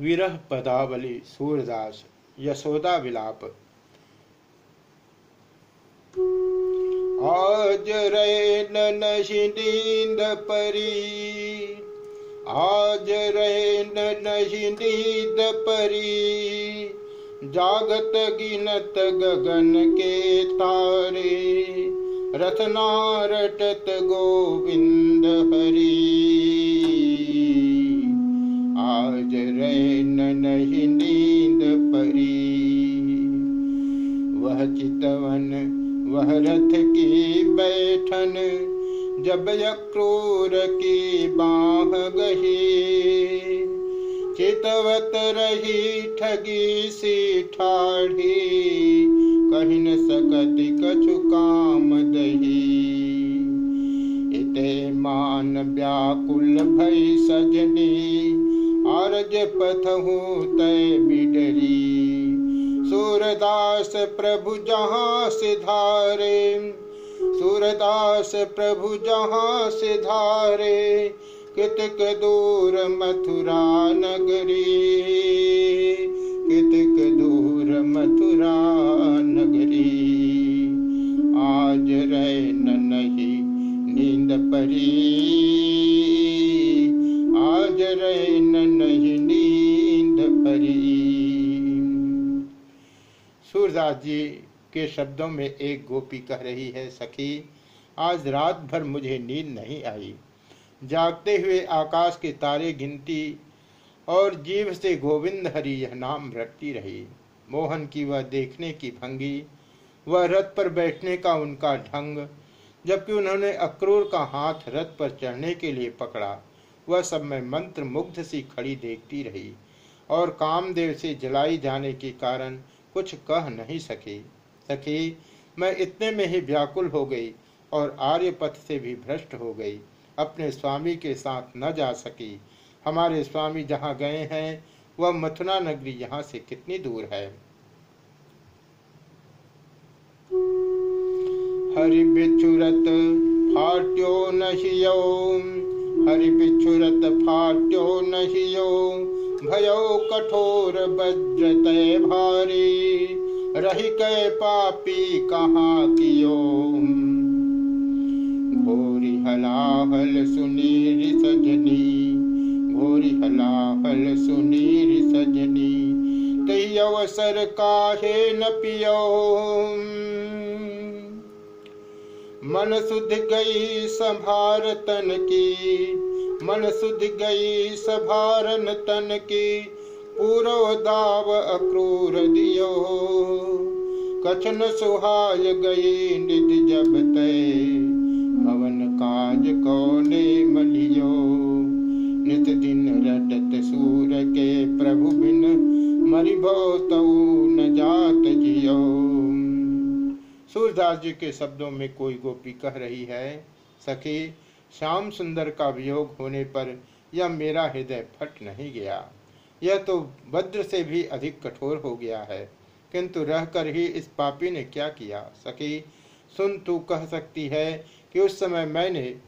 विरह पदावली सूरदास, यशोदा विलाप। आज रे नहीं नींद परी। आज रे नहीं नींद परी। जागत गिनत गगन के तारे रथना रटत गोविंद हरी। रैन नहीं नींद परी वह चितवन, वह रथ की बैठन, जब यक्रूर की बाह गही। चितवत रही ठगी सी ठाढ़ी, कही न सकत कछु काम दही। इते मान व्याकुल भई सजनी आरज पथहु तय बिडरी। सूरदास प्रभु जहाँ सिधारे सूरदास प्रभु जहाँ सिधारे कितक दूर मथुरा नगरी। कितक दूर मथुरा नगरी। आज रैन नहीं, नींद परी। सूरदास जी के शब्दों में एक गोपी कह रही है, सखी, आज रात भर मुझे नींद नहीं आई। जागते हुए आकाश के तारे गिनती और जीव से गोविंद हरि यह नाम रटती रही। मोहन की वह देखने की भंगी, वह रथ पर बैठने का उनका ढंग, जबकि उन्होंने अक्रूर का हाथ रथ पर चढ़ने के लिए पकड़ा। वह सब मैं मंत्र मुग्ध सी खड़ी देखती रही और कामदेव से जलाई जाने के कारण कुछ कह नहीं सकी। सखी मैं इतने में ही व्याकुल हो गई और आर्य पथ से भी भ्रष्ट हो गई। अपने स्वामी के साथ न जा सकी। हमारे स्वामी जहाँ गए हैं, वह मथुरा नगरी यहाँ से कितनी दूर है? हरि बिछुरत फाट्यो नहियो हरि बिछुरत फाट्यो नहियो भयो कठोर वज्र तय भारी। रही कै पापी कहाँ कियो? घोरी हलाहल सुनीर सजनी, घोरी हलाहल सुनीर सजनी, तई अवसर काहे न पियो? मन सुध गई संभार तन की मन सुध गई सभारन तन की पूरो दाव अक्रूर दियो। कछन सुहाय गई निधि जब तय भवन काज कौने मलियो। नित दिन रटत सूर के प्रभु बिन मरि तऊ न जात जियो। सूरदास जी के शब्दों में कोई गोपी कह रही है, सखी श्याम सुंदर का वियोग होने पर यह मेरा हृदय फट नहीं गया। यह तो वज्र से भी अधिक कठोर हो गया है। किंतु रहकर ही इस पापी ने क्या किया? सखी, सुन तू कह सकती है कि उस समय मैंने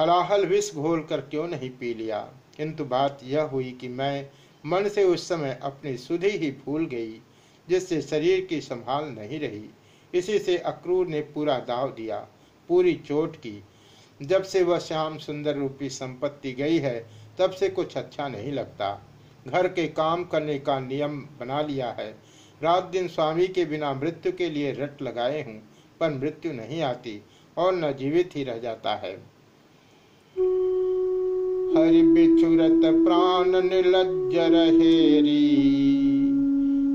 हलाहल विष घोल कर क्यों नहीं पी लिया? किंतु बात यह हुई कि मैं मन से उस समय अपनी सुधि ही भूल गई, जिससे शरीर की संभाल नहीं रही। इसी से अक्रूर ने पूरा दाव दिया, पूरी चोट की जब से वह श्याम सुंदर रूपी संपत्ति गई है, तब से कुछ अच्छा नहीं लगता। घर के काम करने का नियम बना लिया है। रात दिन स्वामी के बिना मृत्यु के लिए रट लगाए हूँ, पर मृत्यु नहीं आती और न जीवित ही रह जाता है। हरि बिछुरत प्राण निलज्ज रहेरी।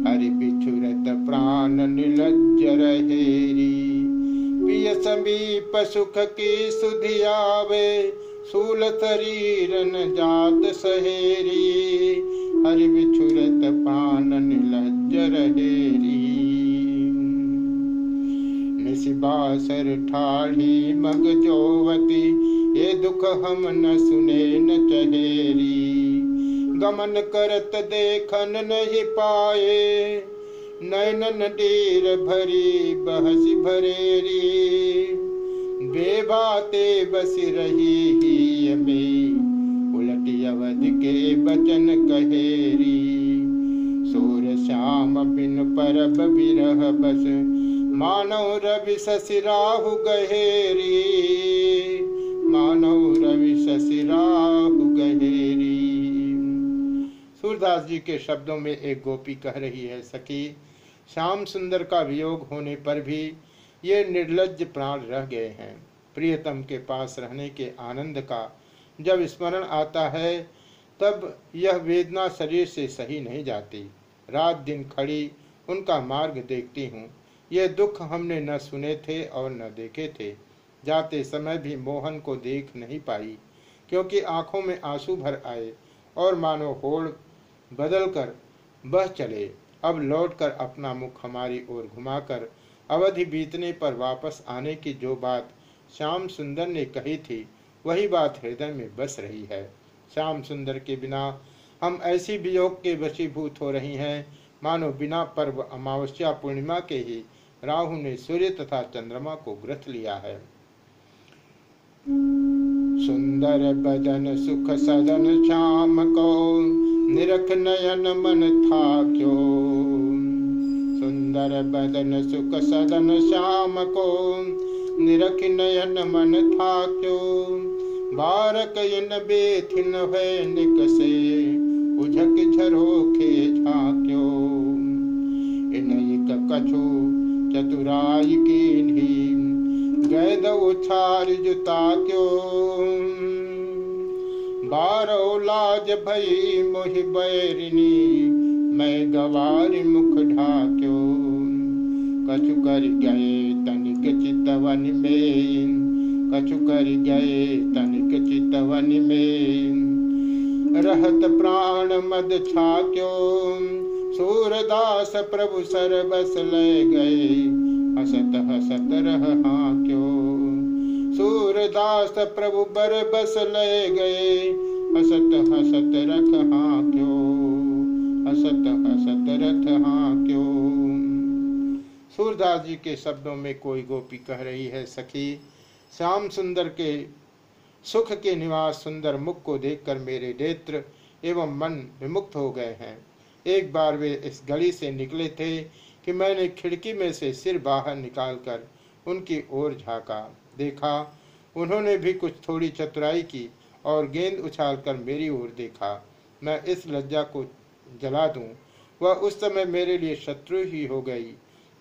हरि बिछुरत प्राण निलज्ज रहेरी। पिय समीप सुख की सुधियावे सूल शरीर न जात सहेरी। हरि बिछुरत प्राण निलज्ज रहेरी। निशिबासर ठाढ़ी मग जोवती, ये दुख हम न सुने न चहेरी। गमन करत देखन नहीं पाए नैनन डीर भरी बहसी भरेरी। बेबाते बस रही ही में उलटी अवध के बचन कहेरी। सूर श्याम बिन परब बिरह बस। मानव रवि ससिराहु गहेरी। मानव रवि ससिराहु गहेरी सूरदास जी के शब्दों में एक गोपी कह रही है, सखी, श्याम सुंदर का वियोग होने पर भी ये निर्लज प्राण रह गए हैं। प्रियतम के पास रहने के आनंद का जब स्मरण आता है, तब यह वेदना शरीर से सही नहीं जाती। रात दिन खड़ी उनका मार्ग देखती हूँ। ये दुख हमने न सुने थे और न देखे थे। जाते समय भी मोहन को देख नहीं पाई, क्योंकि आँखों में आँसू भर आए और मानो होड़ बदल कर बह चले। अब लौटकर अपना मुख हमारी ओर घुमाकर अवधि बीतने पर वापस आने की जो बात श्याम सुंदर ने कही थी, वही बात हृदय में बस रही है। श्याम सुंदर के बिना हम ऐसी वियोग के वशीभूत हो रही हैं। मानो बिना पर्व अमावस्या पूर्णिमा के ही राहु ने सूर्य तथा चंद्रमा को ग्रथ लिया है। सुंदर बदन सुख सदन श्याम को निरख नयन मन था क्यों सुंदर बदन सुख सदन श्याम को निरख नयन मन था क्यों बारक इन बेथिन है निकसे, उझक झरोखे झाक्यो। इन कछु चतुराई की गैद उछार जुता क्यों बारो लाज भई मोहि बैरिनी मैं गवार मुख ढाक्यो। कछु कर गए तनिक चितवन में कछु कर गए तनिक चितवन में रहत प्राण मद छाक्यो, सूरदास प्रभु सर बस ले गए, हसत हसत रह क्यों सूरदास प्रभु बर बस ले गए। हसत हसत रख क्यों? हसत हसत रथ हाँ क्यों? सूरदास जी के शब्दों में कोई गोपी कह रही है, सखी, श्याम सुंदर के सुख के निवास सुंदर मुख को देखकर मेरे नेत्र एवं मन विमुक्त हो गए हैं। एक बार वे इस गली से निकले थे कि मैंने खिड़की में से सिर बाहर निकालकर उनकी ओर झांका। देखा। उन्होंने भी कुछ थोड़ी चतुराई की और गेंद उछालकर मेरी ओर देखा। मैं इस लज्जा को जला दूँ। वह उस समय मेरे लिए शत्रु ही हो गई,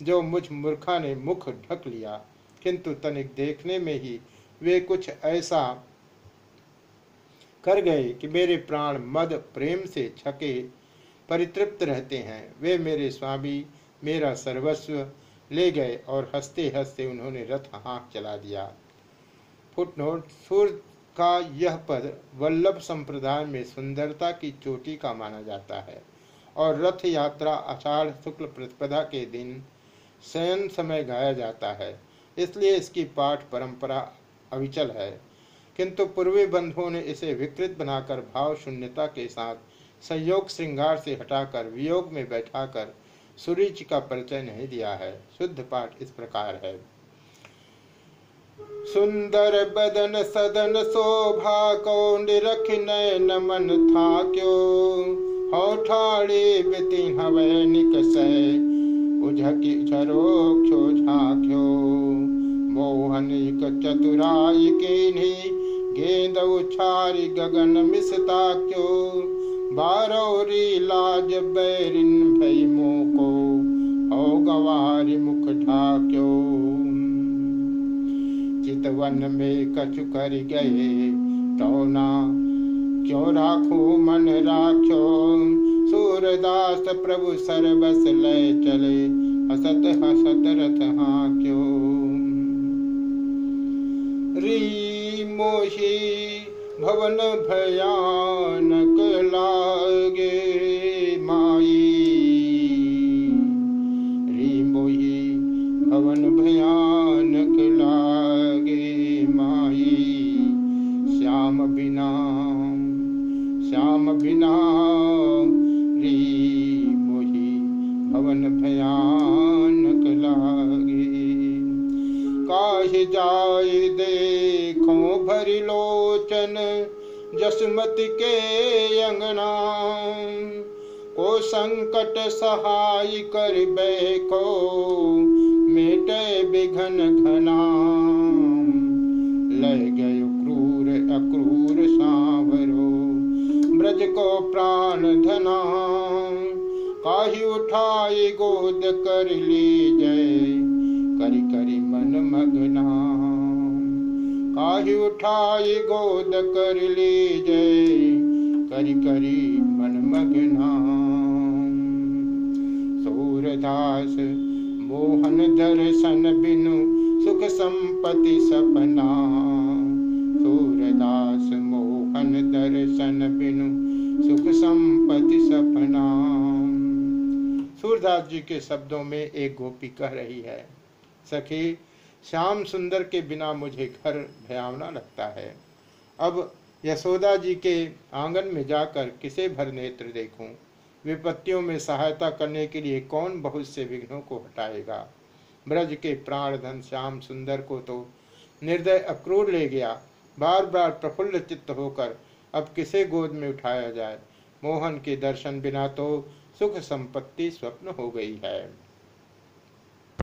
जो मुझ मूर्खा ने मुख ढक लिया। किंतु तनिक देखने में ही वे कुछ ऐसा कर गए कि मेरे प्राण मद प्रेम से छके, परितृप्त रहते हैं। वे मेरे स्वामी, मेरा सर्वस्व ले गए और हँसते हँसते उन्होंने रथ हाँक चला दिया। फुटनोट, सूर्य का यह पद वल्लभ संप्रदाय में सुंदरता की चोटी का माना जाता है और रथ यात्रा आषाढ़ शुक्ल प्रतिपदा के दिन शयन समय गाया जाता है। इसलिए इसकी पाठ परंपरा अविचल है। किंतु पूर्वी बंधुओं ने इसे विकृत बनाकर भाव शून्यता के साथ संयोग श्रृंगार से हटाकर वियोग में बैठाकर सुरुचि का परिचय नहीं दिया है, शुद्ध पाठ इस प्रकार है। सुंदर बदन सदन शोभा को निरख नयन मन था क्यों? हो ठाड़े बिति हवे चतुराई के गेंद उछारी गगन मिसता क्यों? बारौरी लाज बैरिन भई मोको हो गवारी मुख ढाक्यो। चितवन में कछु कर गए तो ना क्यों राखो मन राख्यो सूरदास प्रभु सरबस ले चले, हसत हसत रथ हाँ क्यों री मोही भवन भयानक लागे माई। री मोही भवन भयानक श्याम बिना श्याम बिना काहे जाय देखो भरी लोचन जसमति के अंगना को संकट सहाय कर बैको मेटे बिघन घना। गय क्रूर अक्रूर सांवरो, ब्रज को प्राण धना। काही उठाई गोद कर ली जय, करी करी मन मगना। काही उठाई गोद कर ले जय करी करी मन मगना सूरदास मोहन दर्शन बिनु सुख संपत्ति सपना। सूरदास मोहन दर्शन बिनु सुख संपत्ति सपना। सूरदास जी के शब्दों में एक गोपी कह रही है, सखी श्याम सुंदर के बिना मुझे घर भयावना लगता है। अब यशोदा जी के आँगन में जाकर किसे भर नेत्र देखूँ? विपत्तियों में सहायता करने के लिए कौन बहुत से विघ्नों को हटाएगा? ब्रज के प्राण धन श्याम सुंदर को तो निर्दय अक्रूर ले गया। बार बार प्रफुल्ल चित्त होकर अब किसे गोद में उठाया जाए? मोहन के दर्शन बिना तो सुख संपत्ति स्वप्न हो गई है।